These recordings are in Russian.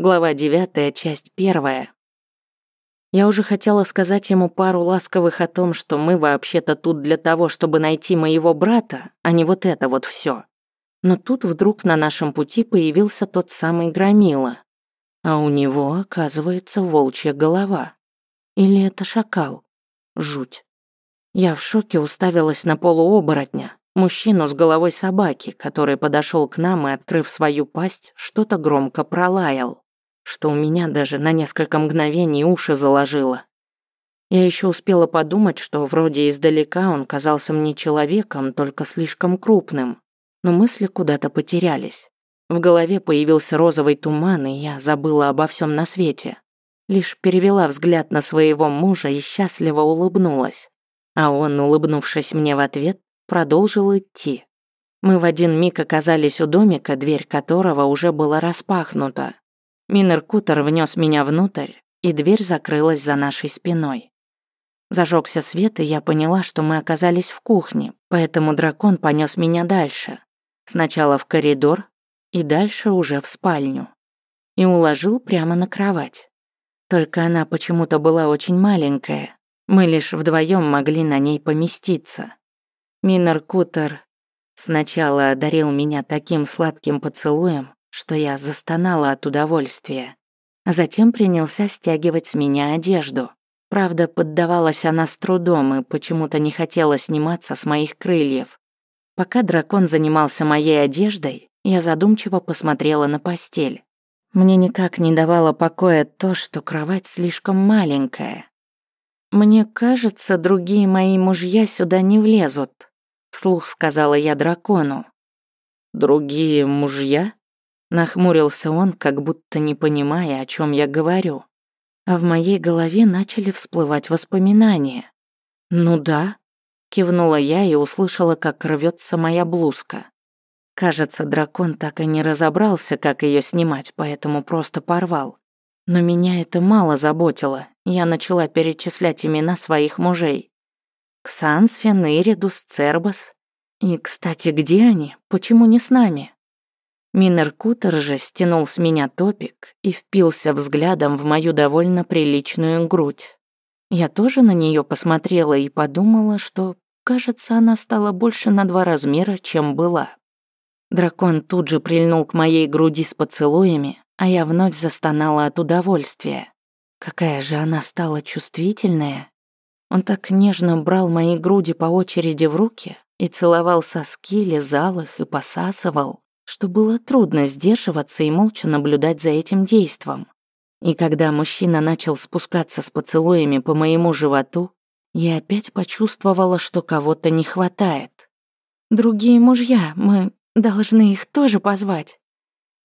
Глава 9, часть 1. Я уже хотела сказать ему пару ласковых о том, что мы вообще-то тут для того, чтобы найти моего брата, а не вот это вот все. Но тут вдруг на нашем пути появился тот самый Громила. А у него, оказывается, волчья голова. Или это шакал? Жуть. Я в шоке уставилась на полуоборотня, мужчину с головой собаки, который подошел к нам и, открыв свою пасть, что-то громко пролаял что у меня даже на несколько мгновений уши заложило. Я еще успела подумать, что вроде издалека он казался мне человеком, только слишком крупным, но мысли куда-то потерялись. В голове появился розовый туман, и я забыла обо всем на свете. Лишь перевела взгляд на своего мужа и счастливо улыбнулась. А он, улыбнувшись мне в ответ, продолжил идти. Мы в один миг оказались у домика, дверь которого уже была распахнута, Минер-кутер внес меня внутрь, и дверь закрылась за нашей спиной. Зажегся свет, и я поняла, что мы оказались в кухне, поэтому дракон понес меня дальше. Сначала в коридор, и дальше уже в спальню. И уложил прямо на кровать. Только она почему-то была очень маленькая. Мы лишь вдвоем могли на ней поместиться. Минер-кутер сначала одарил меня таким сладким поцелуем, что я застонала от удовольствия. Затем принялся стягивать с меня одежду. Правда, поддавалась она с трудом и почему-то не хотела сниматься с моих крыльев. Пока дракон занимался моей одеждой, я задумчиво посмотрела на постель. Мне никак не давало покоя то, что кровать слишком маленькая. «Мне кажется, другие мои мужья сюда не влезут», — вслух сказала я дракону. «Другие мужья?» Нахмурился он, как будто не понимая, о чем я говорю. А в моей голове начали всплывать воспоминания. «Ну да», — кивнула я и услышала, как рвется моя блузка. Кажется, дракон так и не разобрался, как ее снимать, поэтому просто порвал. Но меня это мало заботило. Я начала перечислять имена своих мужей. Ксанс, Фенеридус, Цербас. И, кстати, где они? Почему не с нами? Минеркутер же стянул с меня топик и впился взглядом в мою довольно приличную грудь. Я тоже на нее посмотрела и подумала, что, кажется, она стала больше на два размера, чем была. Дракон тут же прильнул к моей груди с поцелуями, а я вновь застонала от удовольствия. Какая же она стала чувствительная. Он так нежно брал мои груди по очереди в руки и целовал соски, лизал их и посасывал что было трудно сдерживаться и молча наблюдать за этим действом. И когда мужчина начал спускаться с поцелуями по моему животу, я опять почувствовала, что кого-то не хватает. «Другие мужья, мы должны их тоже позвать»,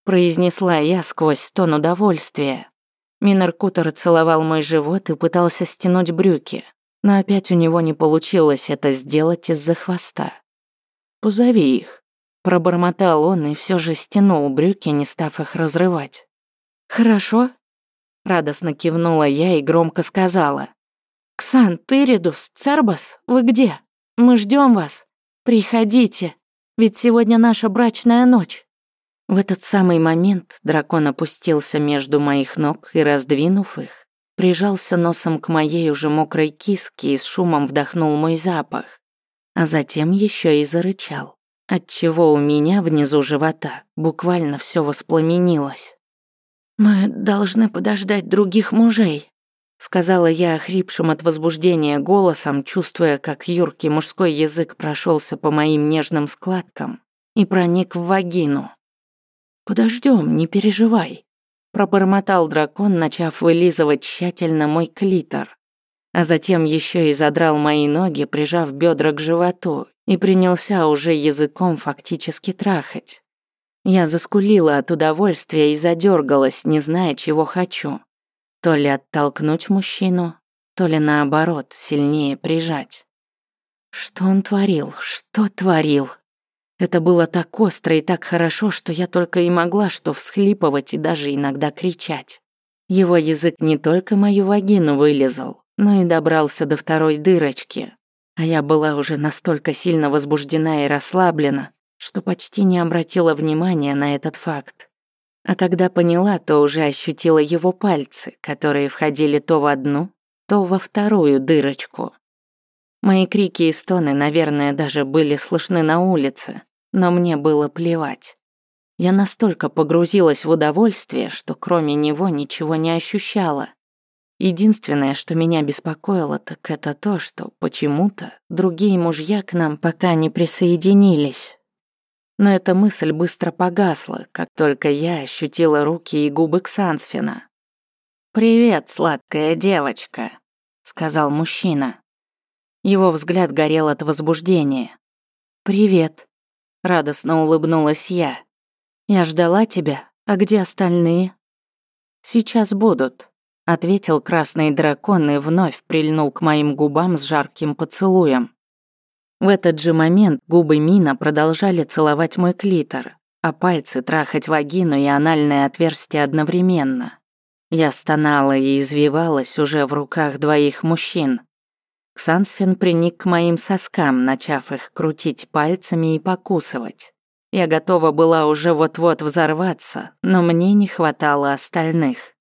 произнесла я сквозь стон удовольствия. Минеркутер целовал мой живот и пытался стянуть брюки, но опять у него не получилось это сделать из-за хвоста. «Позови их», Пробормотал он и все же стянул брюки, не став их разрывать. «Хорошо?» Радостно кивнула я и громко сказала. «Ксан, Тыридус, Цербас, вы где? Мы ждем вас. Приходите, ведь сегодня наша брачная ночь». В этот самый момент дракон опустился между моих ног и, раздвинув их, прижался носом к моей уже мокрой киске и с шумом вдохнул мой запах, а затем еще и зарычал отчего у меня внизу живота буквально все воспламенилось. «Мы должны подождать других мужей», сказала я охрипшим от возбуждения голосом, чувствуя, как юркий мужской язык прошелся по моим нежным складкам и проник в вагину. Подождем, не переживай», пробормотал дракон, начав вылизывать тщательно мой клитор, а затем еще и задрал мои ноги, прижав бедра к животу и принялся уже языком фактически трахать. Я заскулила от удовольствия и задергалась, не зная, чего хочу. То ли оттолкнуть мужчину, то ли наоборот, сильнее прижать. Что он творил? Что творил? Это было так остро и так хорошо, что я только и могла что всхлипывать и даже иногда кричать. Его язык не только мою вагину вылезал, но и добрался до второй дырочки, а я была уже настолько сильно возбуждена и расслаблена, что почти не обратила внимания на этот факт. А когда поняла, то уже ощутила его пальцы, которые входили то в одну, то во вторую дырочку. Мои крики и стоны, наверное, даже были слышны на улице, но мне было плевать. Я настолько погрузилась в удовольствие, что кроме него ничего не ощущала. Единственное, что меня беспокоило, так это то, что почему-то другие мужья к нам пока не присоединились. Но эта мысль быстро погасла, как только я ощутила руки и губы Ксансфина. «Привет, сладкая девочка», — сказал мужчина. Его взгляд горел от возбуждения. «Привет», — радостно улыбнулась я. «Я ждала тебя, а где остальные?» «Сейчас будут», — ответил красный дракон и вновь прильнул к моим губам с жарким поцелуем. В этот же момент губы Мина продолжали целовать мой клитор, а пальцы трахать вагину и анальное отверстие одновременно. Я стонала и извивалась уже в руках двоих мужчин. Ксансфен приник к моим соскам, начав их крутить пальцами и покусывать. Я готова была уже вот-вот взорваться, но мне не хватало остальных.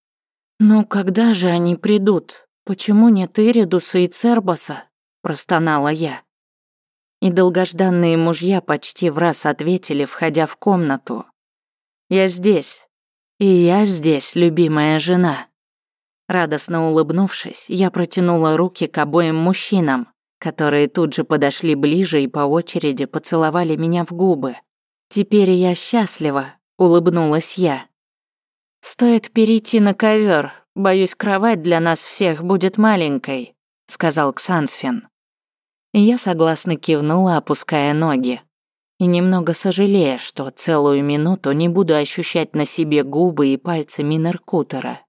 «Ну когда же они придут? Почему нет Иридуса и Цербаса?» – простонала я. И долгожданные мужья почти в раз ответили, входя в комнату. «Я здесь. И я здесь, любимая жена». Радостно улыбнувшись, я протянула руки к обоим мужчинам, которые тут же подошли ближе и по очереди поцеловали меня в губы. «Теперь я счастлива», — улыбнулась я. «Стоит перейти на ковер. Боюсь, кровать для нас всех будет маленькой», — сказал Ксансфин. Я согласно кивнула, опуская ноги. И немного сожалея, что целую минуту не буду ощущать на себе губы и пальцы Минеркутера.